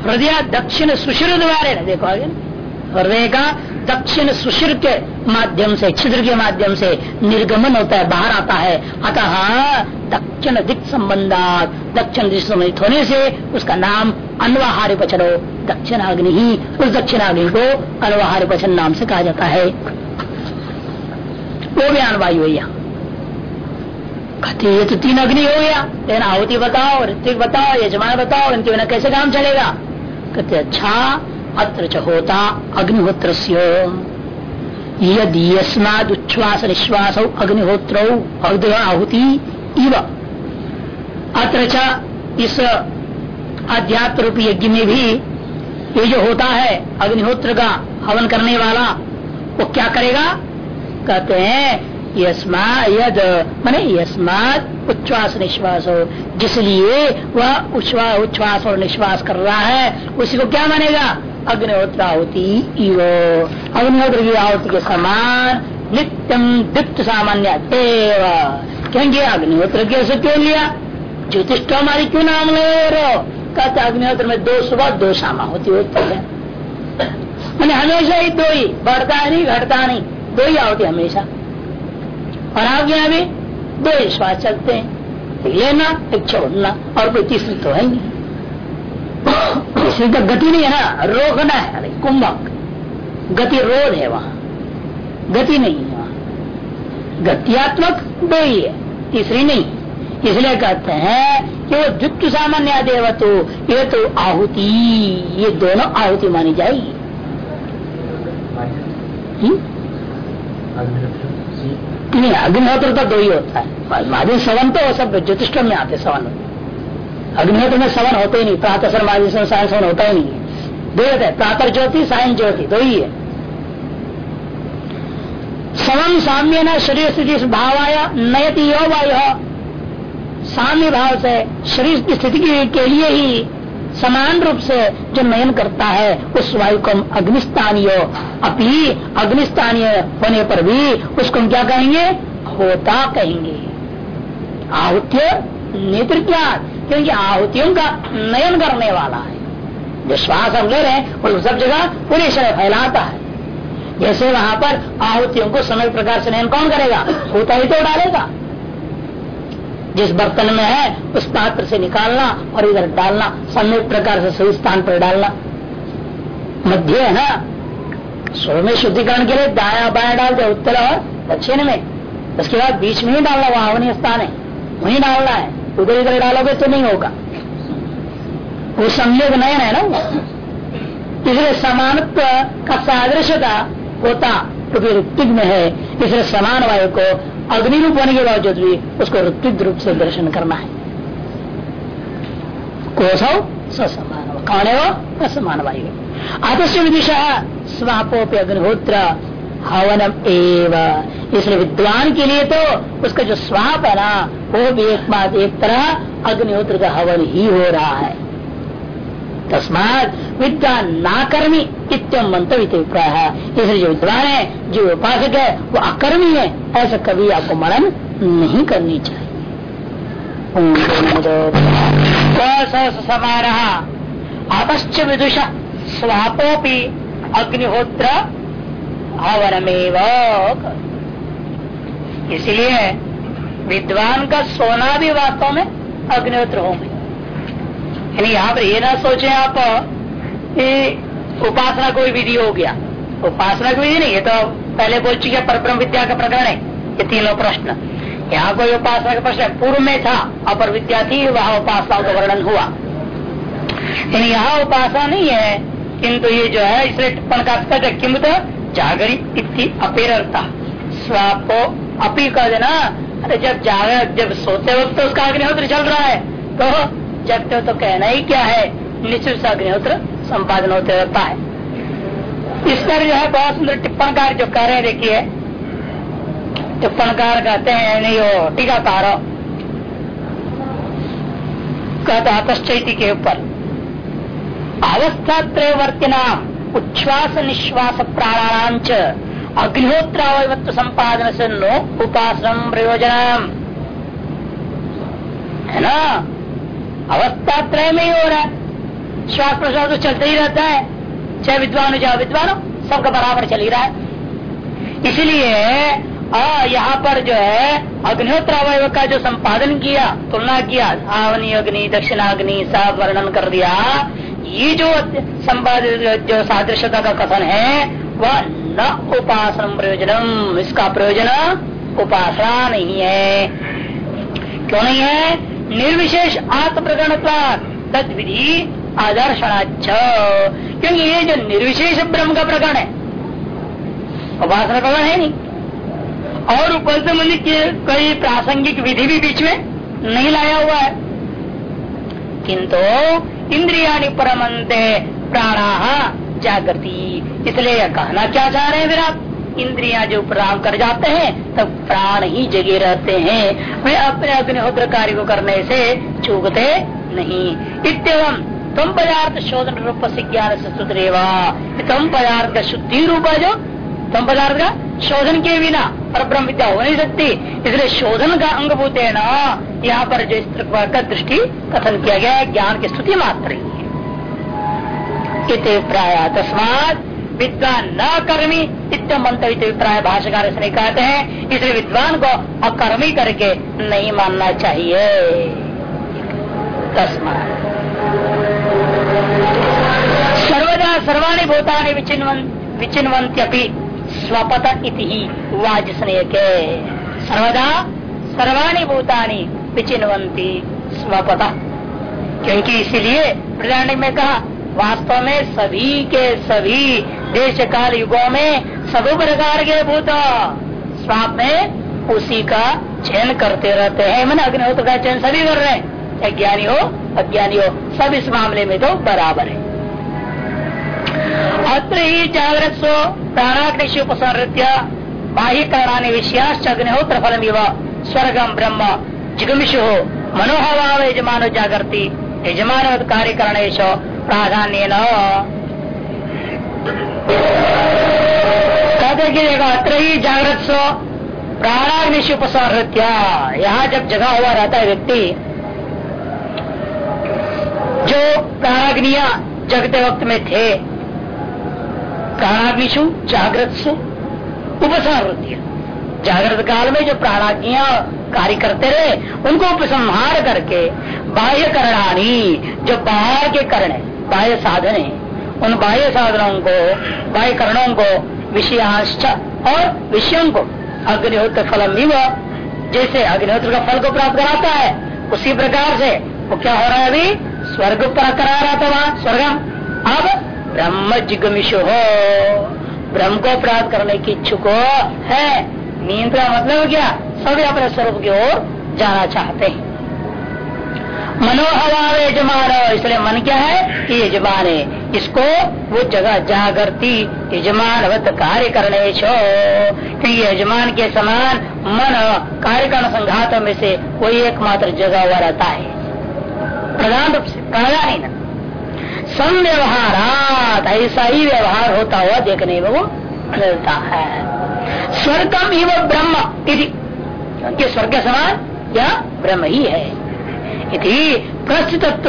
हृदय दक्षिण सुशिर द्वारे। देखो आगे। हृदय का दक्षिण सुशिर के माध्यम से, छिद्र के माध्यम से निर्गमन होता है, बाहर आता है। अतः दक्षिण दिक संबंधात, दक्षिण दिश संबंधित होने से उसका नाम अनवाहार्य पचनो दक्षिण अग्नि ही, उस दक्षिण अग्नि को अनवाहार्य पचन नाम से कहा जाता है। वो भी अनवायु है कहते ये तो तीन अग्नि हो गया। लेकिन आहुति बताओ ऋतिक बताओ, यजमान बताओ, इनके बिना कैसे काम चलेगा? कहते अच्छा अत्र च होता अग्निहोत्र यदि यस्माद उच्छ्वास निश्वास अग्निहोत्र आहुति इव। अत्र इस अध्यात्म रूपी यज्ञ में भी ये जो होता है, अग्निहोत्र का हवन करने वाला, वो क्या करेगा? कहते हैं यद, मैंने यस्मात उच्छ्वास निश्वास हो जिसलिए वह उच्छ्वास और निश्वास कर रहा है, उसी को क्या मानेगा? अग्निहोत्र आहुति अग्निहोत्र की आहुति के समान नित्यम दीप्त सामान्य देव क्योंकि अग्निहोत्र कैसे क्यों लिया? ज्योतिष तो हमारी क्यों नाम ले रहे कहते अग्निहोत्र में दो सुबह, दो शामा होती होती है। मैंने हमेशा ही दो ही, बढ़ता नहीं, घटता नहीं। दो ही आहोती हमेशा। और आप यहाँ भी। दो श्वास चलते हैं। एक लेना एक छोड़ना और कोई तीसरी तो है नहीं। तीसरी तो गति नहीं है ना रोकना है अरे कुंभक। गति रोध है वहाँ। गति नहीं है वहाँ। गत्यात्मक दो ही है तीसरी नहीं। इसलिए कहते हैं कि वो द्वित्व सामान्य देव तो ये तो आहुति ये दोनों आहुति मानी जाएगी। हम्म? नहीं अग्निहोत्र तो दो ही होता है। महादेव सवन तो सब ज्योतिष में आते सवन। अग्निहोत्र में सवन होते ही नहीं, प्रातः सर महादेव सायन सवन होता ही नहीं है। दो होता है, प्रातः ज्योति सायन ज्योति, दो ही है। सवन साम्य न शरीर स्थिति भाव आया, नयति यो वायु। साम्य भाव से शरीर की स्थिति के लिए ही समान रूप से जो नयन करता है, उस वायु को हम अग्निस्थानीय। अपनी अग्निस्थानीय होने पर भी उसको हम क्या कहेंगे? होता कहेंगे। आहुत्य नेत्र क्या क्योंकि आहुतियों का नयन करने वाला है। जो श्वास हम ले रहे हैं, वो सब जगह पूरे शरीर फैलाता है। जैसे वहाँ पर आहुतियों को समय प्रकार से नयन कौन करेगा? होता ही तो डालेगा। जिस बर्तन में है, उस पात्र से निकालना और इधर डालना सम्यक प्रकार से सही स्थान पर डालना। मध्य है ना? स्वर में शुद्धिकरण के लिए दाया बाया डाल दे, उत्तर और दक्षिण में। उसके बाद बीच में ही डालना, वहाँ स्थान है। वही डालना है। उधर इधर डालोगे तो नहीं होगा। वो सम्यक नयन है ना इसलिए समानत्व का सादृश्यता होता। क्योंकि ऋतिक में है, इसलिए समान वायु को अग्नि रूप होने के बावजूद भी उसको ऋत्विक रूप से दर्शन करना है। कोसो समान कौन है वो? असमान वायु। आदर्श विदिशा स्वापोप अग्निहोत्र, हवनम एव। इसलिए विद्वान के लिए तो उसका जो स्वाप है ना, वो भी एक बात, एक तरह अग्निहोत्र का हवन ही हो रहा है। तस्मात विद्या नाकर्मी इत्यम मंतव्य है इसलिए जो विद्वान है, जो उपासक है, वो अकर्मी है, ऐसा कभी आपको मनन नहीं करनी चाहिए। अपश्च विदुष स्वापोपी अग्निहोत्र हवनमेव इसलिए विद्वान का सोना भी वास्तव में अग्निहोत्र होंगे। यानी यहाँ पर ये ना सोचे आप, कि उपासना कोई विधि हो गया। उपासना की विधि नहीं, ये तो पहले बोल चुके परब्रह्म विद्या का प्रकरण है, ये तीनों प्रश्न। यहाँ कोई उपासना का प्रश्न पूर्व में था, अपर विद्या थी, वहाँ उपासना का वर्णन हुआ। यानी यहाँ उपासना नहीं है, किंतु ये जो है, इसलिए टिप्पण का अर्थ किम तो जागरी अपेरता स्वापो अपी कर देना, अरे जब जागर जब सोते वक्त तो उसका अग्निहोत्र चल रहा है तो जगते हो तो कहना ही क्या है? निश्चित अग्निहोत्र संपादन होते रहता है। इस पर जो है बहुत सुंदर टिप्पणकार जो कह रहे हैं, देखिए। टिप्पणकार कहते हैं, नहीं, वो टीकाकार कहते आतश्चैती के ऊपर। अवस्था नाम उच्छ्वास निश्वास प्राणाम च। अग्निहोत्रावत्व संपादन से नो उपासन प्रयोजन है ना? अवस्था त्रय में ही हो रहा है। श्वास प्रश्वास तो चलते ही रहता है। चाहे विद्वान हो, चाहे विद्वान हो, सबका बराबर चल ही रहा है। इसलिए यहाँ पर जो है अग्निहोत्र अवय का जो संपादन किया, तुलना किया आवनी अग्नि, दक्षिणाग्नि सब वर्णन कर दिया, ये जो संपादित जो सादृश्यता का कथन है, वह न उपासन प्रयोजनम। इसका प्रयोजन उपासना नहीं है। क्यों नहीं है? निर्विशेष आत्म प्रकरण तद विधि आदर्शनाच क्योंकि ये जो निर्विशेष ब्रह्म का प्रकरण है उपासना प्रकरण है नहीं। और ऊपर से मुझे कई प्रासंगिक विधि भी बीच में नहीं लाया हुआ है। किंतु इंद्रिया परमंते प्राणा जागृति, इसलिए कहना क्या चाह रहे हैं फिर आप? इंद्रियाँ जो प्राण कर जाते हैं, तब प्राण ही जगे रहते हैं। वे अपने अग्निहोत्र कार्य को करने से चूकते नहीं। इतम तम पदार्थ शोधन रूप से ज्ञान से सुधरेवा। तम पदार्थ का शुद्धि रूप जो। तम पदार्थ का शोधन के बिना पर ब्रह्म विद्या हो नहीं सकती। इसलिए शोधन का अंग भूत है ना। यहाँ पर जो इस का दृष्टि कथन किया गया ज्ञान की स्तुति मात्र ही है। प्राय तस्मात विद्वान न कर्मी इतम प्राय भाषाकार इसने कहते हैं इसलिए विद्वान को अकर्मी करके नहीं मानना चाहिए। सर्वदा सर्वाणी भूतानि विचिन्वंत अपनी स्वपत इति ही वाजस्नेय के सर्वदा सर्वाणी भूतानी विचिन्वंती स्वपत। क्योंकि इसीलिए प्रधान में कहा, वास्तव में सभी के सभी देश काल युगों में सभी प्रकार के भूत स्वाप में उसी का चयन करते रहते हैं। मैंने अग्निहोत्र का चयन सभी कर रहे हैं। चाहे ज्ञानी हो, अज्ञानी हो, सब इस मामले में तो बराबर है। अत्र ही जागृत सो प्राणाग्निश बाह्य कारणानि विषयाश्च अग्निहोत्र फलम स्वर्गम ब्रह्म जिगमिषु मनोहवा यजमान जागृति यजमान कार्य करणेश प्राधान्य कहते कि देखो अत्र ही जागृत सो प्राणाग्निश उपसंहृत्य यहाँ जब जगा हुआ रहता है व्यक्ति, जो प्राणाग्निया जगते वक्त में थे प्राणाग्निशु जागृत सु उपसंहृत्य। जागृत काल में जो प्राणाज्ञा कार्य करते रहे, उनको उपसंहार करके बाह्य करणानी, जो बाहर के करण है, बाह्य साधन है उन बाह्य साधनों को, बाह्य करणों को विषयांश और विषयों को। अग्निहोत्र फलम भी जैसे अग्निहोत्र का फल को प्राप्त कराता है, उसी प्रकार से वो क्या हो रहा है अभी? स्वर्ग पर करा रहा था वहाँ स्वर्गम अब ब्रह्म जिगमिशु हो। ब्रह्म को प्राप्त करने की इच्छुक है। का मतलब क्या? सभी अपने स्वरूप की ओर जाना चाहते हैं। मनोहवाव यजमान इसलिए मन क्या है? कि यजमान है। इसको वो जगह जागृति यजमान कार्य करने छो कि यजमान के समान मन कार्य करण संघातों में से कोई एकमात्र जगह हुआ रहता है। प्रधान रूप से, प्रधान संव्यवहारात, ऐसा ही व्यवहार होता हुआ देखने में वो मिलता है। स्वर्गम ही वो ब्रह्म क्योंकि स्वर्ग समान या ब्रह्म ही है। इति प्रस्तुत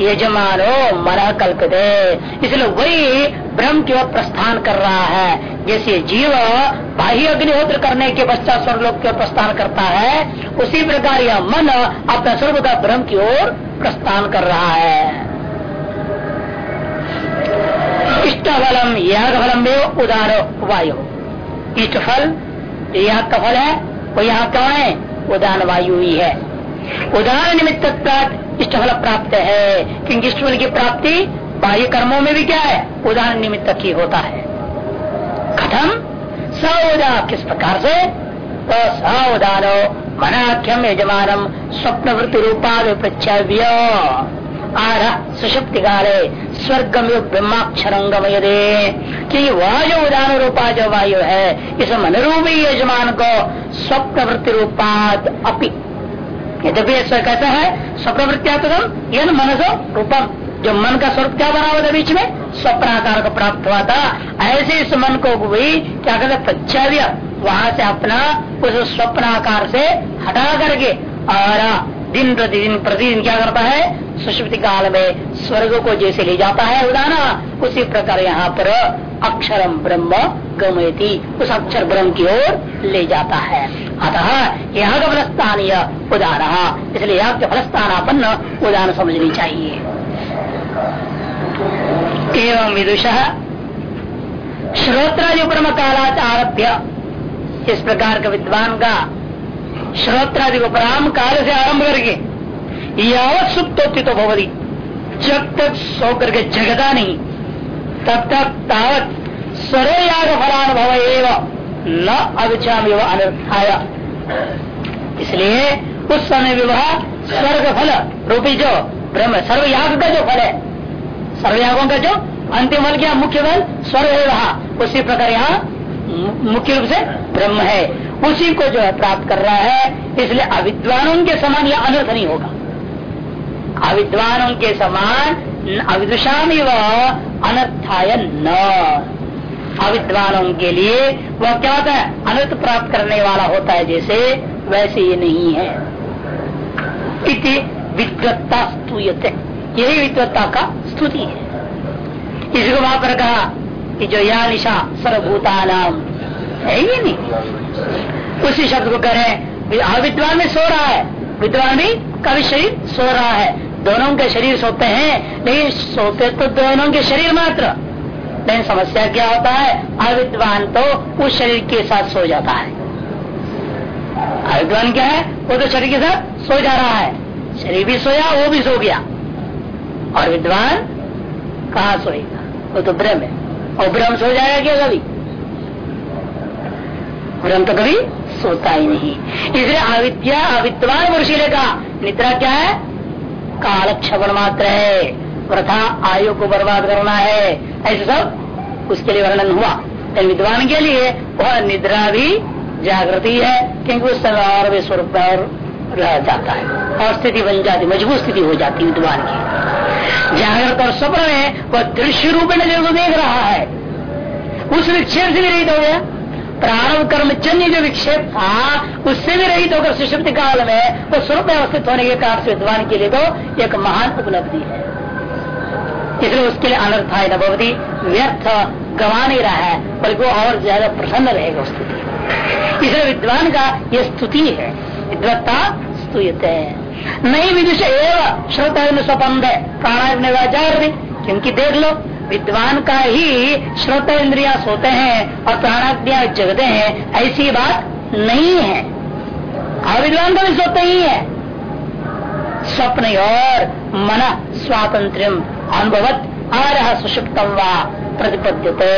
यजमानो मन कल्पते इसलिए वही ब्रह्म की ओर प्रस्थान कर रहा है। जैसे जीव बाह्य अग्निहोत्र करने के पश्चात स्वर्लोक की ओर प्रस्थान करता है, उसी प्रकार यह मन अपना स्वर्ग का ब्रह्म की ओर प्रस्थान कर रहा है। इष्ट फलम याग फलम में उदार वायु। इष्ट फल यह का फल है वो यहाँ कौन है उदान वायु ही है। उदाहरण निमित्त इष्ट फल प्राप्त है। क्योंकि इष्ट फल की प्राप्ति बाह्य कर्मों में भी क्या है? उदाहरण निमित्त ही होता है। कथम? सउदा किस प्रकार से? तो सउदानो मनाख्यम यजमानम स्वप्न वृत्ति रूपा प्रच्छव्य आर सुषुप्ति काले स्वर्गम ब्रह्माक्षरंगम यदे कि वह जो उदान रूपा जो वायु है, इस मनरूपी यजमान को स्वप्न वृत्ति रूपात अपी यद्यपि कैसा है स्वप्न वृत्तियात्म यह मनसो रूपम जो मन का स्वरूप क्या बना हुआ था बीच में? स्वप्न आकार को प्राप्त हुआ था। ऐसे इस मन को भी क्या कहते प्रच्छव्य वहाँ से अपना उस स्वप्न आकार से हटा करके, और दिन प्रतिदिन प्रतिदिन क्या करता है? सुश्रुति काल में स्वर्ग को जैसे ले जाता है उदाना। उसी प्रकार यहाँ पर अक्षरम ब्रह्म गमयती। उस अक्षर ब्रह्म की ओर ले जाता है। अतः यहाँ का फलस्थानीय उदान इसलिए यहाँ के फलस्थानापन्न उदान समझनी चाहिए। एवं विदुष श्रोत्रादि उपरम कालाच आरभ्य इस प्रकार का विद्वान का श्रोत्रादि उपराम काल से आरंभ करके यावत सुप्त होती तो भवरी जब तक सो करके जगदा नहीं, तब तक तावत स्वरे याग फलानुभव एवं न अभिचाम अनर्थाया इसलिए उस समय विवाह स्वर्ग फल रूपी जो ब्रह्म, सर्वयाग का जो फल है, सर्वयागों का जो अंतिम फल क्या, मुख्य फल? स्वर्ग विवाह उसी प्रकार यहाँ मुख्य रूप से ब्रह्म है। उसी को जो है प्राप्त कर रहा है, इसलिए अविद्वानों के समान यह अनर्थ नहीं होगा। अविद्वानों के समान अविदुषाम अनर्थाय न। अविद्वानों के लिए वह क्या होता है? अनर्थ प्राप्त करने वाला होता है जैसे वैसे ये नहीं है। इति विद्वत्ता स्तूयते यही विद्वत्ता का स्तुति है। इसी को वहाँ पर कहा कि जो या निशा सर्वभूता नाम है ही नहीं। उसी शब्द को करें अविद्वान में सो रहा है। विद्वान भी कभी शरीर सो रहा है। दोनों के शरीर सोते हैं, लेकिन सोते तो दोनों के शरीर मात्र। लेकिन समस्या क्या होता है? अविद्वान तो उस शरीर के साथ सो जाता है। अविद्वान क्या है? वो तो शरीर के साथ सो जा रहा है। शरीर भी सोया, वो भी सो गया। और विद्वान कहा सोएगा? वो तो ब्रह्म है। और ब्रह्म सो जाएगा क्या कभी? ब्रह्म तो कभी सोता ही नहीं। इसलिए अविद्या, अविद्वान ऋषि का निद्रा क्या है? काल क्षपण मात्र है। प्रथा आयु को बर्बाद करना है। ऐसे सब उसके लिए वर्णन हुआ। विद्वान के लिए वह निद्रा भी जागृति है, क्योंकि उस समय और भी स्वरूप रह जाता है। और स्थिति बन जाती, मज़बूत स्थिति हो जाती विद्वान की। जागृत और स्वप्न में वह दृश्य रूप में को देख रहा है। उस विक्षेप से भी रहित हो गया। प्रारंभ कर्मजन्य जो विक्षेप था, उससे भी रहित होकर सुषुप्ति काल में वो स्वरूप अवस्थित होने के कारण विद्वान के लिए तो एक महान उपलब्धि है। इसलिए उसके लिए अनर्थ अनर्थाय नभवती व्यर्थ गवा नहीं रहा है, बल्कि वो और ज़्यादा प्रसन्न रहेगा स्थिति इसलिए विद्वान का ये स्तुति है, विद्वत्ता स्तुत है नहीं विदुष एवं श्रोता स्वपंद है प्राणाग्नि क्योंकि देख लो, विद्वान का ही श्रोत इंद्रिया सोते हैं और प्राणाग्निया जगते हैं, ऐसी बात नहीं है। और विद्वान का भी सोते ही है। स्वप्न और मन स्वातंत्र अनुभवत आ रहा सुषुप्तम व प्रतिपद्यते।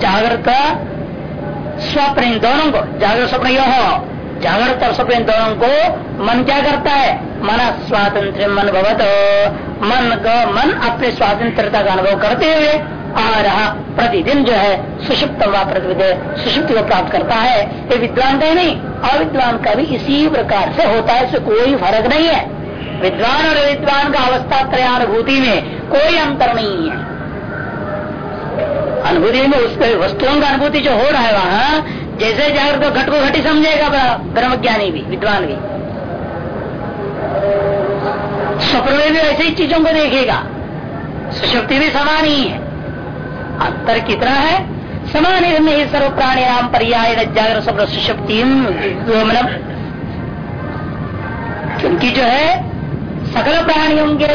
जागृत स्वप्न इन दोनों को जागृत स्वप्न यो हो जागृत और स्वप्न दोनों को मन क्या करता है? मन स्वातंत्र मन भवत मन का मन अपने स्वातंत्रता का अनुभव करते हुए आ रहा प्रतिदिन जो है सुषुप्त व प्रतिविध सुषुप्त को प्राप्त करता है। ये विद्वान का नहीं, अविद्वान का भी इसी प्रकार से होता है इससे कोई फ़र्क नहीं है। विद्वान और विद्वान का अवस्था त्रयानुभूति में कोई अंतर नहीं है। अनुभूति में उसके वस्तुओं का अनुभूति जो हो रहा है वहाँ, जैसे जागर तो घट को घटी समझेगा ब्रह्म ज्ञानी भी, विद्वान भी। स्वप्न में भी ऐसे चीज़ों को देखेगा। सुशक्ति भी समान ही है। अंतर कितना है? समान ही सर्व प्राणी नाम पर्याय जागर स्वप्न सुशक्ति क्योंकि जो है सकल प्राणियों के